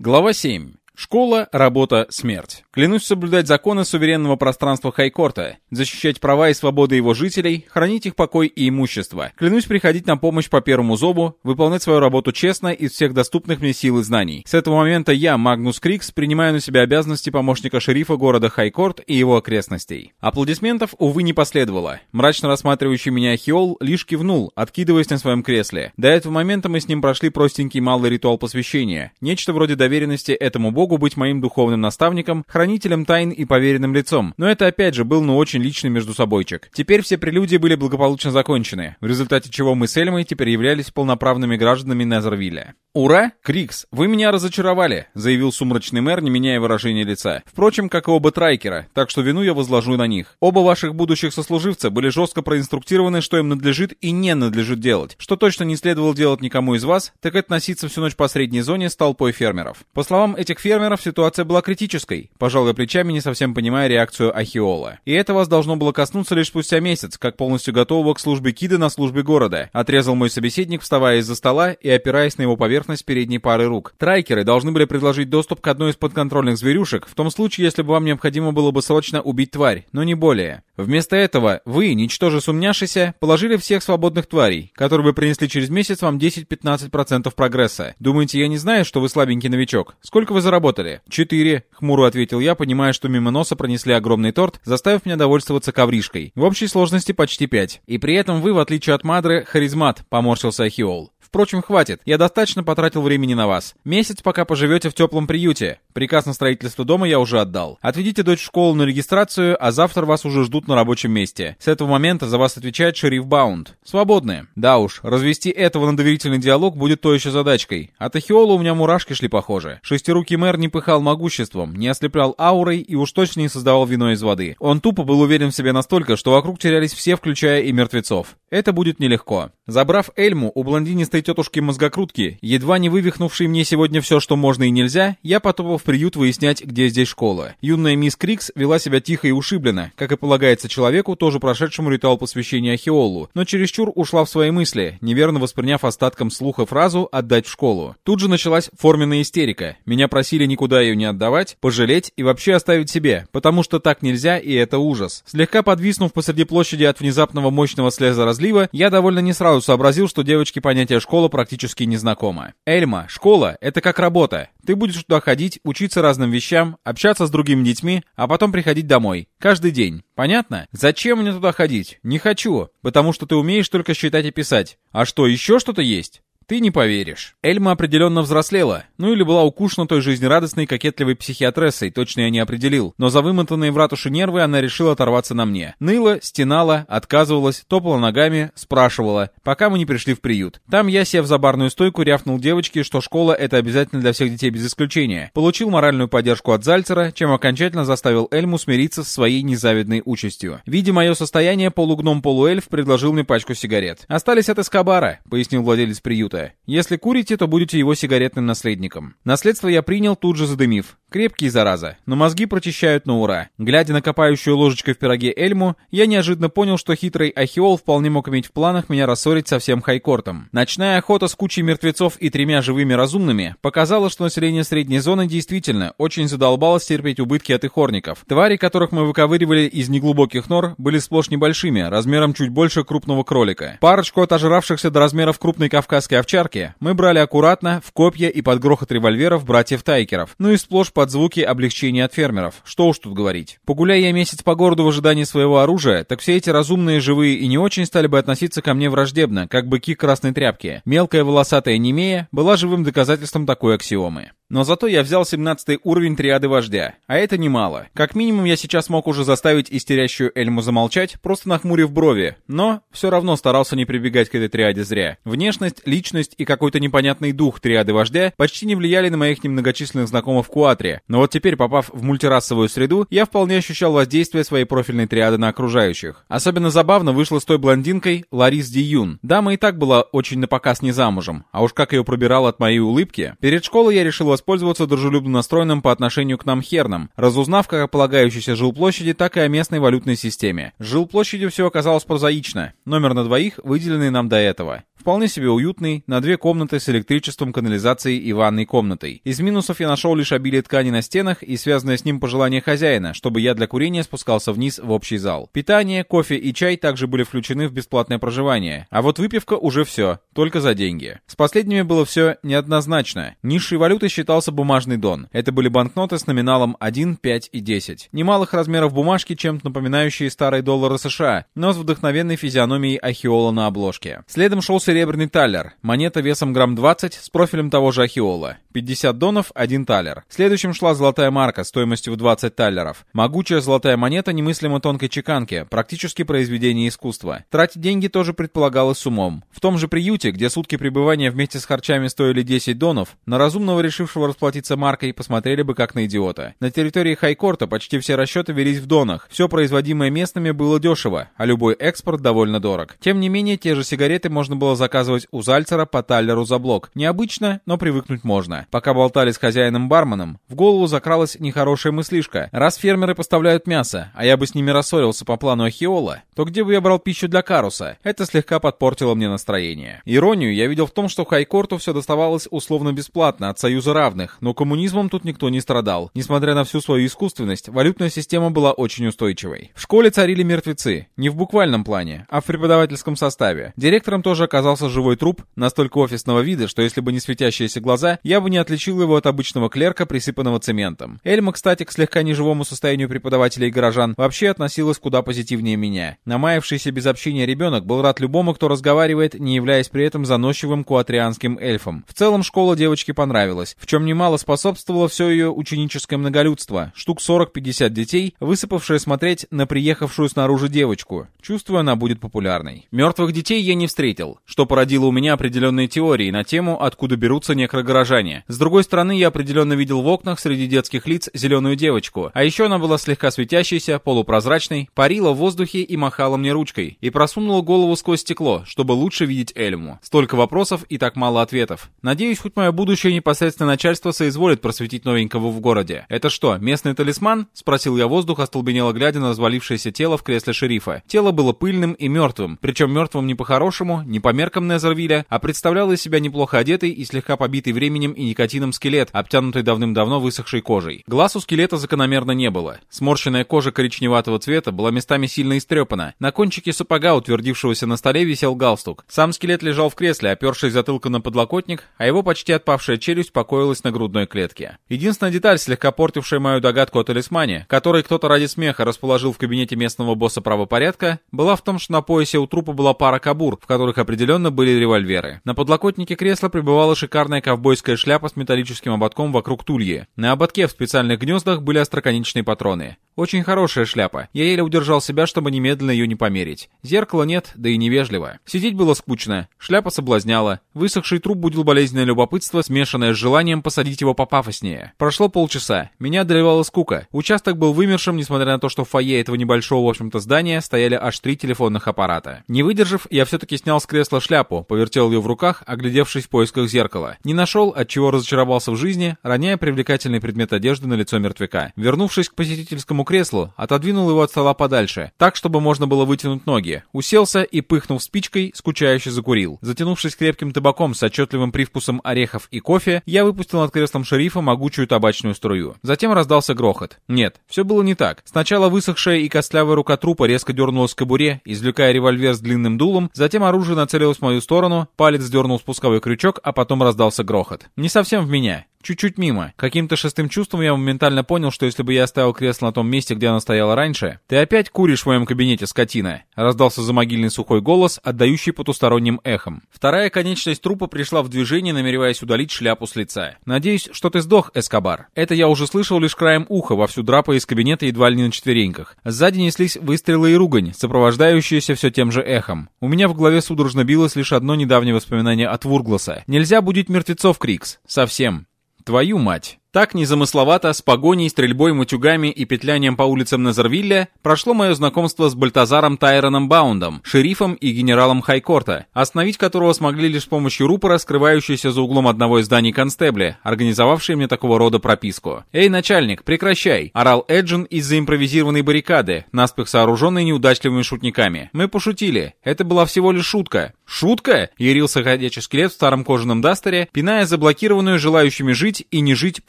Глава 7. Школа, работа, смерть. Клянусь соблюдать законы суверенного пространства Хайкорта, защищать права и свободы его жителей, хранить их покой и имущество. Клянусь приходить на помощь по первому зову, выполнять свою работу честно из всех доступных мне сил и знаний. С этого момента я, Магнус Крикс, принимаю на себя обязанности помощника шерифа города Хайкорт и его окрестностей. Аплодисментов, увы, не последовало. Мрачно рассматривающий меня Хиол лишь кивнул, откидываясь на своем кресле. До этого момента мы с ним прошли простенький малый ритуал посвящения. Нечто вроде доверенности этому богу Богу быть моим духовным наставником, хранителем тайн и поверенным лицом. Но это опять же был ну очень личный между собойчик. Теперь все прелюдии были благополучно закончены, в результате чего мы с Эльмой теперь являлись полноправными гражданами Незервилля. «Ура! Крикс, вы меня разочаровали!» — заявил сумрачный мэр, не меняя выражения лица. Впрочем, как и оба Трайкера, так что вину я возложу на них. Оба ваших будущих сослуживца были жестко проинструктированы, что им надлежит и не надлежит делать. Что точно не следовало делать никому из вас, так это носиться всю ночь по средней зоне с толпой фермеров. По словам этих фермеров, фермеров ситуация была критической, пожалуй, плечами не совсем понимая реакцию Ахиола. И это вас должно было коснуться лишь спустя месяц, как полностью готового к службе Кида на службе города, отрезал мой собеседник, вставая из-за стола и опираясь на его поверхность передней пары рук. Трайкеры должны были предложить доступ к одной из подконтрольных зверюшек, в том случае, если бы вам необходимо было бы срочно убить тварь, но не более. Вместо этого вы, ничтоже сумняшися, положили всех свободных тварей, которые бы принесли через месяц вам 10-15% прогресса. Думаете, я не знаю, что вы слабенький новичок? Сколько вы заработали? Заработали?» «Четыре», — хмуро ответил я, понимая, что мимо носа пронесли огромный торт, заставив меня довольствоваться ковришкой. В общей сложности почти пять. И при этом вы, в отличие от Мадры, харизмат, поморщился Ахиол. Впрочем, хватит. Я достаточно потратил времени на вас. Месяц, пока поживете в теплом приюте. Приказ на строительство дома я уже отдал. Отведите дочь в школу на регистрацию, а завтра вас уже ждут на рабочем месте. С этого момента за вас отвечает шериф Баунд. Свободны. Да уж, развести этого на доверительный диалог будет то еще задачкой. От Ахиола у меня мурашки шли похоже. Шестирукий мэр не пыхал могуществом, не ослеплял аурой и уж точно не создавал вино из воды. Он тупо был уверен в себе настолько, что вокруг терялись все, включая и мертвецов. Это будет нелегко. Забрав Эльму у блондинистой тетушки мозгокрутки, едва не вывихнувшей мне сегодня все, что можно и нельзя, я потопал в приют выяснять, где здесь школа. Юная мисс Крикс вела себя тихо и ушибленно, как и полагается человеку, тоже прошедшему ритуал посвящения Ахиолу, но чересчур ушла в свои мысли, неверно восприняв остатком слуха фразу «отдать в школу». Тут же началась форменная истерика. Меня просили никуда ее не отдавать, пожалеть и вообще оставить себе, потому что так нельзя и это ужас. Слегка подвиснув посреди площади от внезапного мощного слеза разлива, я довольно не сразу сообразил, что девочке понятие школа практически незнакомо. Эльма, школа — это как работа. Ты будешь туда ходить, учиться разным вещам, общаться с другими детьми, а потом приходить домой. Каждый день. Понятно? Зачем мне туда ходить? Не хочу. Потому что ты умеешь только считать и писать. А что, еще что-то есть? Ты не поверишь. Эльма определенно взрослела, ну или была укушена той жизнерадостной кокетливой психиатрессой, точно я не определил, но за вымотанные в ратуше нервы она решила оторваться на мне. Ныла, стенала, отказывалась, топала ногами, спрашивала, пока мы не пришли в приют. Там я, сев за барную стойку, рявкнул девочке, что школа это обязательно для всех детей без исключения. Получил моральную поддержку от Зальцера, чем окончательно заставил Эльму смириться с своей незавидной участью. Видя мое состояние, полугном-полуэльф предложил мне пачку сигарет. «Остались от Эскобара», — пояснил владелец приюта. Если курите, то будете его сигаретным наследником. Наследство я принял, тут же задымив. Крепкие, зараза, но мозги прочищают на ура. Глядя на копающую ложечкой в пироге Эльму, я неожиданно понял, что хитрый Ахиол вполне мог иметь в планах меня рассорить со всем Хайкортом. Ночная охота с кучей мертвецов и тремя живыми разумными показала, что население средней зоны действительно очень задолбалось терпеть убытки от ихорников. Твари, которых мы выковыривали из неглубоких нор, были сплошь небольшими, размером чуть больше крупного кролика. Парочку отожравшихся до размеров крупной кавказской овчарки мы брали аккуратно, в копья и под грохот револьверов братьев Тайкеров, ну и сплошь под звуки облегчения от фермеров. Что уж тут говорить. Погуляя я месяц по городу в ожидании своего оружия, так все эти разумные, живые и не очень стали бы относиться ко мне враждебно, как быки красной тряпки. Мелкая волосатая Немея была живым доказательством такой аксиомы. Но зато я взял 17 уровень триады вождя, а это немало. Как минимум я сейчас мог уже заставить истерящую Эльму замолчать, просто нахмурив брови, но все равно старался не прибегать к этой триаде зря. Внешность, личность и какой-то непонятный дух триады вождя почти не влияли на моих немногочисленных знакомых в Куатре, но вот теперь, попав в мультирасовую среду, я вполне ощущал воздействие своей профильной триады на окружающих. Особенно забавно вышло с той блондинкой Ларис Ди Юн. Дама и так была очень напоказ не замужем, а уж как ее пробирала от моей улыбки. Перед школой я решил воспользоваться дружелюбно настроенным по отношению к нам Херном, разузнав как о полагающейся жилплощади, так и о местной валютной системе. С жилплощадью все оказалось прозаично. Номер на двоих, выделенный нам до этого. Вполне себе уютный, на две комнаты с электричеством, канализацией и ванной комнатой. Из минусов я нашел лишь обилие ткани на стенах и связанное с ним пожелание хозяина, чтобы я для курения спускался вниз в общий зал. Питание, кофе и чай также были включены в бесплатное проживание. А вот выпивка уже все, только за деньги. С последними было все неоднозначно. Низшей валютой считался бумажный дон. Это были банкноты с номиналом 1, 5 и 10. Немалых размеров бумажки, чем-то напоминающие старые доллары США, но с вдохновенной физиономией Ахиола на обложке. Следом шел серебряный талер, монета весом грамм 20 с профилем того же Ахиола. 50 донов, 1 талер. Следующим шла золотая марка стоимостью в 20 талеров. Могучая золотая монета немыслимо тонкой чеканки, практически произведение искусства. Тратить деньги тоже предполагалось с умом. В том же приюте, где сутки пребывания вместе с харчами стоили 10 донов, на разумного решившего расплатиться маркой посмотрели бы как на идиота. На территории Хайкорта почти все расчеты велись в донах. Все производимое местными было дешево, а любой экспорт довольно дорог. Тем не менее, те же сигареты можно было заказывать у Зальцера по таллеру за блок. Необычно, но привыкнуть можно. Пока болтали с хозяином-барменом, в голову закралась нехорошая мыслишка. Раз фермеры поставляют мясо, а я бы с ними рассорился по плану Ахиола, то где бы я брал пищу для Каруса? Это слегка подпортило мне настроение. Иронию я видел в том, что Хайкорту все доставалось условно бесплатно от Союза равных, но коммунизмом тут никто не страдал. Несмотря на всю свою искусственность, валютная система была очень устойчивой. В школе царили мертвецы, не в буквальном плане, а в преподавательском составе. Директором тоже оказался живой труп, настолько офисного вида, что если бы не светящиеся глаза, я бы не отличил его от обычного клерка, присыпанного цементом. Эльма, кстати, к слегка неживому состоянию преподавателей и горожан вообще относилась куда позитивнее меня. Намаявшийся без общения ребенок был рад любому, кто разговаривает, не являясь при этом заносчивым куатрианским эльфом. В целом школа девочке понравилась, в чем немало способствовало все ее ученическое многолюдство. Штук 40-50 детей, высыпавшие смотреть на приехавшую снаружи девочку. Чувствую, она будет популярной. Мертвых детей я не встретил, что породило у меня определенные теории на тему, откуда берутся некрогорожане. С другой стороны, я определенно видел в окнах среди детских лиц зеленую девочку, а еще она была слегка светящейся, полупрозрачной, парила в воздухе и махала мне ручкой, и просунула голову сквозь стекло, чтобы лучше видеть Эльму. Столько вопросов и так мало ответов. Надеюсь, хоть мое будущее непосредственное начальство соизволит просветить новенького в городе. «Это что, местный талисман?» — спросил я воздух, остолбенело глядя на развалившееся тело в кресле шерифа. Тело было пыльным и мертвым, причем мертвым не по-хорошему, не по меркам Незервилля, а представлял из себя неплохо одетый и слегка побитый временем и никотином скелет, обтянутый давным-давно высохшей кожей. Глаз у скелета закономерно не было. Сморщенная кожа коричневатого цвета была местами сильно истрепана. На кончике сапога, утвердившегося на столе, висел галстук. Сам скелет лежал в кресле, опершись затылка на подлокотник, а его почти отпавшая челюсть покоилась на грудной клетке. Единственная деталь, слегка портившая мою догадку о талисмане, который кто-то ради смеха расположил в кабинете местного босса правопорядка, была в том, что на поясе у трупа была пара кабур, в которых определенно были револьверы. На подлокотнике кресла пребывала шикарная ковбойская шляпа с металлическим ободком вокруг тульи. На ободке в специальных гнездах были остроконечные патроны. Очень хорошая шляпа. Я еле удержал себя, чтобы немедленно ее не померить. Зеркала нет, да и невежливо. Сидеть было скучно. Шляпа соблазняла. Высохший труп будил болезненное любопытство, смешанное с желанием посадить его попафоснее. Прошло полчаса. Меня одолевала скука. Участок был вымершим, несмотря на то, что в фойе этого небольшого, в общем-то, здания стояли аж три телефонных аппарата. Не выдержав, я все-таки снял с кресла шляпу, повертел ее в руках, оглядевшись в поисках зеркала. Не нашел, от чего разочаровался в жизни, роняя привлекательный предмет одежды на лицо мертвяка. Вернувшись к посетительскому креслу, отодвинул его от стола подальше, так, чтобы можно было вытянуть ноги. Уселся и, пыхнув спичкой, скучающе закурил. Затянувшись крепким табаком с отчетливым привкусом орехов и кофе, я выпустил над креслом шерифа могучую табачную струю. Затем раздался грохот. Нет, все было не так. Сначала высохшая и костлявая рука трупа резко дернулась к кобуре, извлекая револьвер с длинным дулом, затем оружие нацелилось в мою сторону, палец дернул спусковой крючок, а потом раздался грохот. Не совсем в меня. Чуть-чуть мимо. Каким-то шестым чувством я моментально понял, что если бы я оставил кресло на том месте, где оно стояло раньше, «Ты опять куришь в моем кабинете, скотина!» Раздался замогильный сухой голос, отдающий потусторонним эхом. Вторая конечность трупа пришла в движение, намереваясь удалить шляпу с лица. «Надеюсь, что ты сдох, Эскобар». Это я уже слышал лишь краем уха, вовсю драпая из кабинета едва ли не на четвереньках. Сзади неслись выстрелы и ругань, сопровождающиеся все тем же эхом. У меня в голове судорожно билось лишь одно недавнее воспоминание от Вургласа. «Нельзя будить мертвецов, Крикс. Совсем». Твою мать! Так незамысловато, с погоней, стрельбой, матюгами и петлянием по улицам Назервилля прошло мое знакомство с Бальтазаром Тайроном Баундом, шерифом и генералом Хайкорта, остановить которого смогли лишь с помощью рупора, скрывающегося за углом одного из зданий констебля, организовавшие мне такого рода прописку. «Эй, начальник, прекращай!» — орал Эджин из-за импровизированной баррикады, наспех сооруженной неудачливыми шутниками. «Мы пошутили. Это была всего лишь шутка». «Шутка?» — ярился ходячий скелет в старом кожаном дастере, пиная заблокированную желающими жить и не жить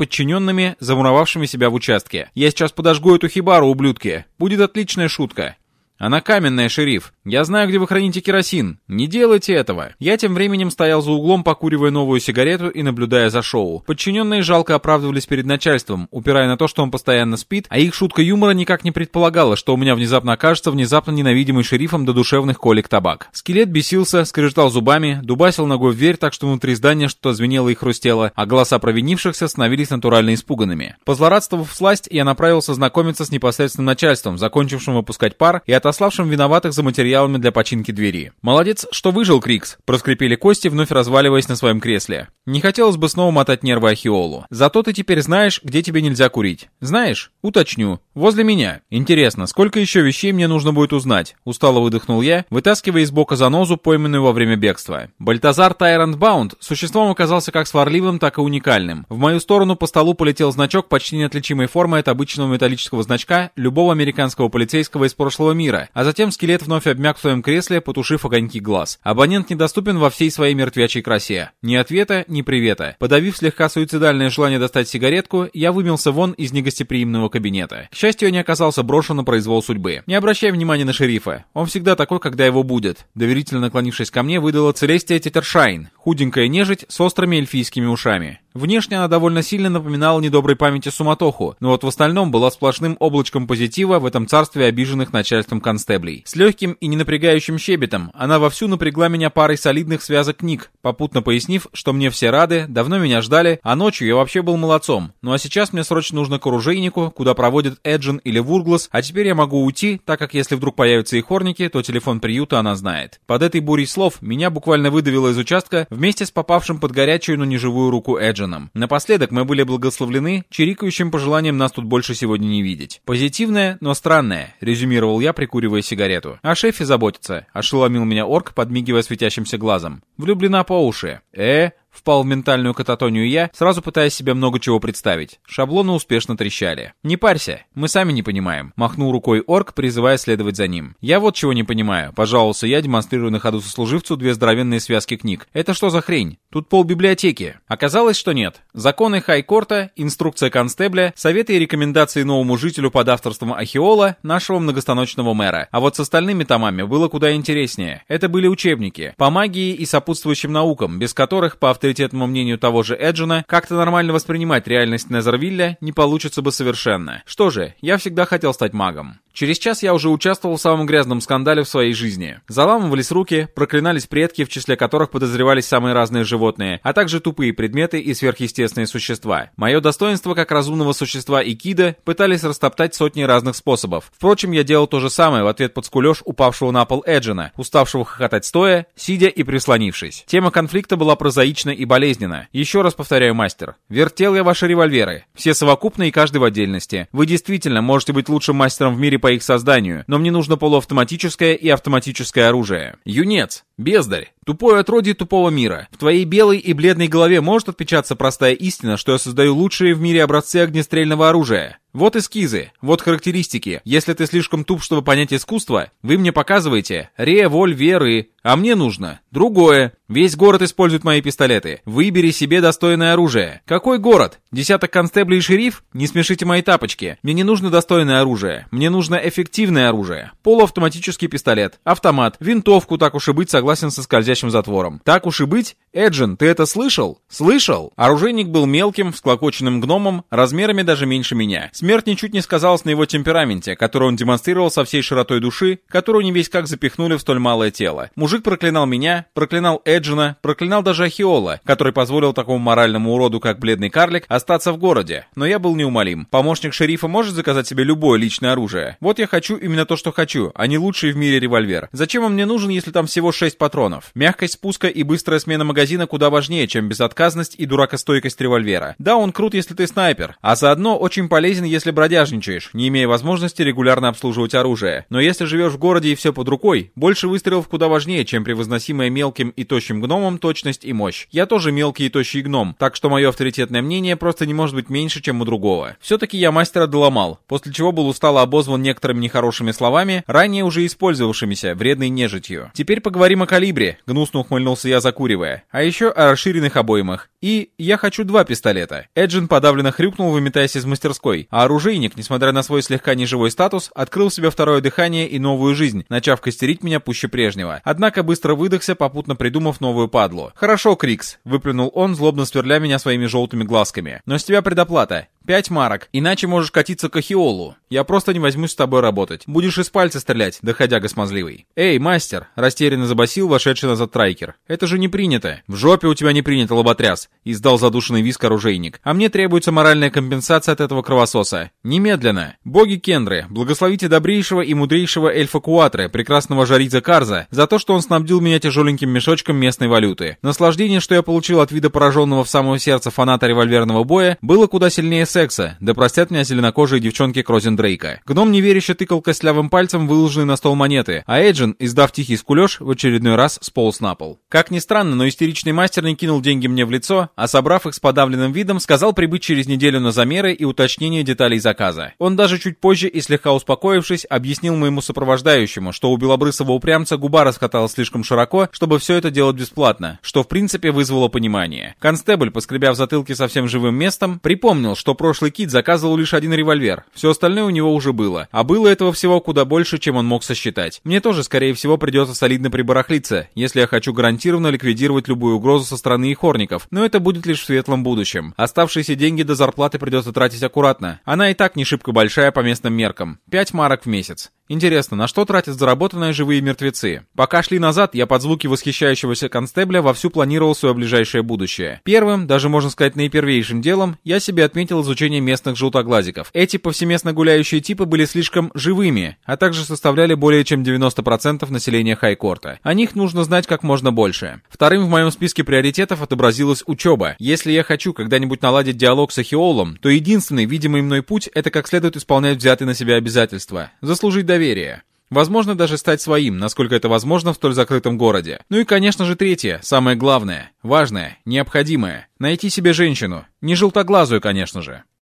подчиненными, замуровавшими себя в участке. «Я сейчас подожгу эту хибару, ублюдки. Будет отличная шутка». «Она каменная, шериф. Я знаю, где вы храните керосин. Не делайте этого». Я тем временем стоял за углом, покуривая новую сигарету и наблюдая за шоу. Подчиненные жалко оправдывались перед начальством, упирая на то, что он постоянно спит, а их шутка юмора никак не предполагала, что у меня внезапно окажется внезапно ненавидимый шерифом до душевных колик табак. Скелет бесился, скрежетал зубами, дубасил ногой в дверь, так что внутри здания что-то звенело и хрустело, а голоса провинившихся становились натурально испуганными. Позлорадствовав сласть, я направился знакомиться с непосредственным начальством, закончившим выпускать пар, и от отославшим виноватых за материалами для починки двери. «Молодец, что выжил, Крикс!» — проскрипели кости, вновь разваливаясь на своем кресле. «Не хотелось бы снова мотать нервы Ахиолу. Зато ты теперь знаешь, где тебе нельзя курить. Знаешь? Уточню. Возле меня. Интересно, сколько еще вещей мне нужно будет узнать?» Устало выдохнул я, вытаскивая из бока занозу, пойманную во время бегства. Бальтазар Тайрант Баунд существом оказался как сварливым, так и уникальным. В мою сторону по столу полетел значок почти неотличимой формы от обычного металлического значка любого американского полицейского из прошлого мира, мира, а затем скелет вновь обмяк в своем кресле, потушив огоньки глаз. Абонент недоступен во всей своей мертвячей красе. Ни ответа, ни привета. Подавив слегка суицидальное желание достать сигаретку, я вымился вон из негостеприимного кабинета. К счастью, я не оказался брошен на произвол судьбы. Не обращай внимания на шерифа. Он всегда такой, когда его будет. Доверительно наклонившись ко мне, выдала Целестия Тетершайн, худенькая нежить с острыми эльфийскими ушами. Внешне она довольно сильно напоминала недоброй памяти суматоху, но вот в остальном была сплошным облачком позитива в этом царстве обиженных начальством констеблей. С легким и ненапрягающим щебетом она вовсю напрягла меня парой солидных связок книг, попутно пояснив, что мне все рады, давно меня ждали, а ночью я вообще был молодцом. Ну а сейчас мне срочно нужно к оружейнику, куда проводят Эджин или Вурглас, а теперь я могу уйти, так как если вдруг появятся и хорники, то телефон приюта она знает. Под этой бурей слов меня буквально выдавило из участка вместе с попавшим под горячую, но не живую руку Эджином. Напоследок мы были благословлены чирикающим пожеланием нас тут больше сегодня не видеть. Позитивное, но странное, резюмировал я, прикуривая сигарету. О шефе заботится, ошеломил меня орк, подмигивая светящимся глазом. Влюблена по уши. Э, Впал в ментальную кататонию я, сразу пытаясь себе много чего представить. Шаблоны успешно трещали. «Не парься, мы сами не понимаем», — махнул рукой орк, призывая следовать за ним. «Я вот чего не понимаю», — пожаловался я, демонстрируя на ходу сослуживцу две здоровенные связки книг. «Это что за хрень? Тут пол библиотеки». Оказалось, что нет. Законы Хайкорта, инструкция констебля, советы и рекомендации новому жителю под авторством Ахиола, нашего многостаночного мэра. А вот с остальными томами было куда интереснее. Это были учебники по магии и сопутствующим наукам, без которых, по авторитетному мнению того же Эджина, как-то нормально воспринимать реальность Незервилля не получится бы совершенно. Что же, я всегда хотел стать магом. Через час я уже участвовал в самом грязном скандале в своей жизни. Заламывались руки, проклинались предки, в числе которых подозревались самые разные животные, а также тупые предметы и сверхъестественные существа. Мое достоинство как разумного существа и кида пытались растоптать сотни разных способов. Впрочем, я делал то же самое в ответ под скулеж упавшего на пол Эджина, уставшего хохотать стоя, сидя и прислонившись. Тема конфликта была прозаична и болезненна. Еще раз повторяю, мастер. Вертел я ваши револьверы. Все совокупно и каждый в отдельности. Вы действительно можете быть лучшим мастером в мире по их созданию, но мне нужно полуавтоматическое и автоматическое оружие. Юнец, бездарь, тупое отродье тупого мира. В твоей белой и бледной голове может отпечататься простая истина, что я создаю лучшие в мире образцы огнестрельного оружия. Вот эскизы, вот характеристики. Если ты слишком туп, чтобы понять искусство, вы мне показываете револьверы, а мне нужно другое. Весь город использует мои пистолеты. Выбери себе достойное оружие. Какой город? Десяток констеблей и шериф? Не смешите мои тапочки. Мне не нужно достойное оружие. Мне нужно эффективное оружие. Полуавтоматический пистолет, автомат, винтовку, так уж и быть, согласен со скользящим затвором. Так уж и быть? Эджин, ты это слышал? Слышал? Оружейник был мелким, всклокоченным гномом, размерами даже меньше меня Смерть ничуть не сказалась на его темпераменте, который он демонстрировал со всей широтой души, которую не весь как запихнули в столь малое тело. Мужик проклинал меня, проклинал Эджина, проклинал даже Ахиола, который позволил такому моральному уроду, как бледный карлик, остаться в городе. Но я был неумолим. Помощник шерифа может заказать себе любое личное оружие. Вот я хочу именно то, что хочу, а не лучший в мире револьвер. Зачем он мне нужен, если там всего 6 патронов? Мягкость спуска и быстрая смена магазина куда важнее, чем безотказность и дуракостойкость револьвера. Да, он крут, если ты снайпер, а заодно очень полезен, если бродяжничаешь, не имея возможности регулярно обслуживать оружие. Но если живешь в городе и все под рукой, больше выстрелов куда важнее, чем превозносимая мелким и тощим гномом точность и мощь. Я тоже мелкий и тощий гном, так что мое авторитетное мнение просто не может быть меньше, чем у другого. Все-таки я мастера доломал, после чего был устало обозван некоторыми нехорошими словами, ранее уже использовавшимися вредной нежитью. Теперь поговорим о калибре, гнусно ухмыльнулся я, закуривая. А еще о расширенных обоймах. И я хочу два пистолета. Эджин подавленно хрюкнул, выметаясь из мастерской, а оружейник, несмотря на свой слегка неживой статус, открыл себе второе дыхание и новую жизнь, начав костерить меня пуще прежнего. Однако быстро выдохся, попутно придумав новую падлу. «Хорошо, Крикс», — выплюнул он, злобно сверля меня своими желтыми глазками. «Но с тебя предоплата. Пять марок. Иначе можешь катиться к Ахиолу. Я просто не возьмусь с тобой работать. Будешь из пальца стрелять, доходяга смазливый. Эй, мастер, растерянно забасил вошедший назад трайкер. Это же не принято. В жопе у тебя не принято, лоботряс. Издал задушенный виск оружейник. А мне требуется моральная компенсация от этого кровососа. Немедленно. Боги Кендры, благословите добрейшего и мудрейшего эльфа Куатры, прекрасного Жариза Карза, за то, что он снабдил меня тяжеленьким мешочком местной валюты. Наслаждение, что я получил от вида пораженного в самое сердце фаната револьверного боя, было куда сильнее секса, да простят меня зеленокожие девчонки Крозендрейка. Гном неверяще тыкал костлявым пальцем выложенные на стол монеты, а Эджин, издав тихий скулеж, в очередной раз сполз на пол. Как ни странно, но истеричный мастер не кинул деньги мне в лицо, а собрав их с подавленным видом, сказал прибыть через неделю на замеры и уточнение деталей заказа. Он даже чуть позже и слегка успокоившись, объяснил моему сопровождающему, что у белобрысого упрямца губа раскаталась слишком широко, чтобы все это делать бесплатно, что в принципе вызвало понимание. Констебль, поскребя в затылке совсем живым местом, припомнил, что прошлый кит заказывал лишь один револьвер, все остальное у него уже было, а было этого всего куда больше, чем он мог сосчитать. Мне тоже, скорее всего, придется солидно прибарахлиться, если я хочу гарантированно ликвидировать любую угрозу со стороны ихорников, но это будет лишь в светлом будущем. Оставшиеся деньги до зарплаты придется тратить аккуратно. Она и так не шибко большая по местным меркам. 5 марок в месяц. Интересно, на что тратят заработанные живые мертвецы? Пока шли назад, я под звуки восхищающегося констебля вовсю планировал свое ближайшее будущее. Первым, даже можно сказать наипервейшим делом, я себе отметил изучение местных желтоглазиков. Эти повсеместно гуляющие типы были слишком живыми, а также составляли более чем 90% населения Хайкорта. О них нужно знать как можно больше. Вторым в моем списке приоритетов отобразилась учеба. Если я хочу когда-нибудь наладить диалог с Ахиолом, то единственный видимый мной путь это как следует исполнять взятые на себя обязательства. Заслужить доверие доверия. Возможно, даже стать своим, насколько это возможно в столь закрытом городе. Ну и, конечно же, третье, самое главное, важное, необходимое. Найти себе женщину. Не желтоглазую, конечно же.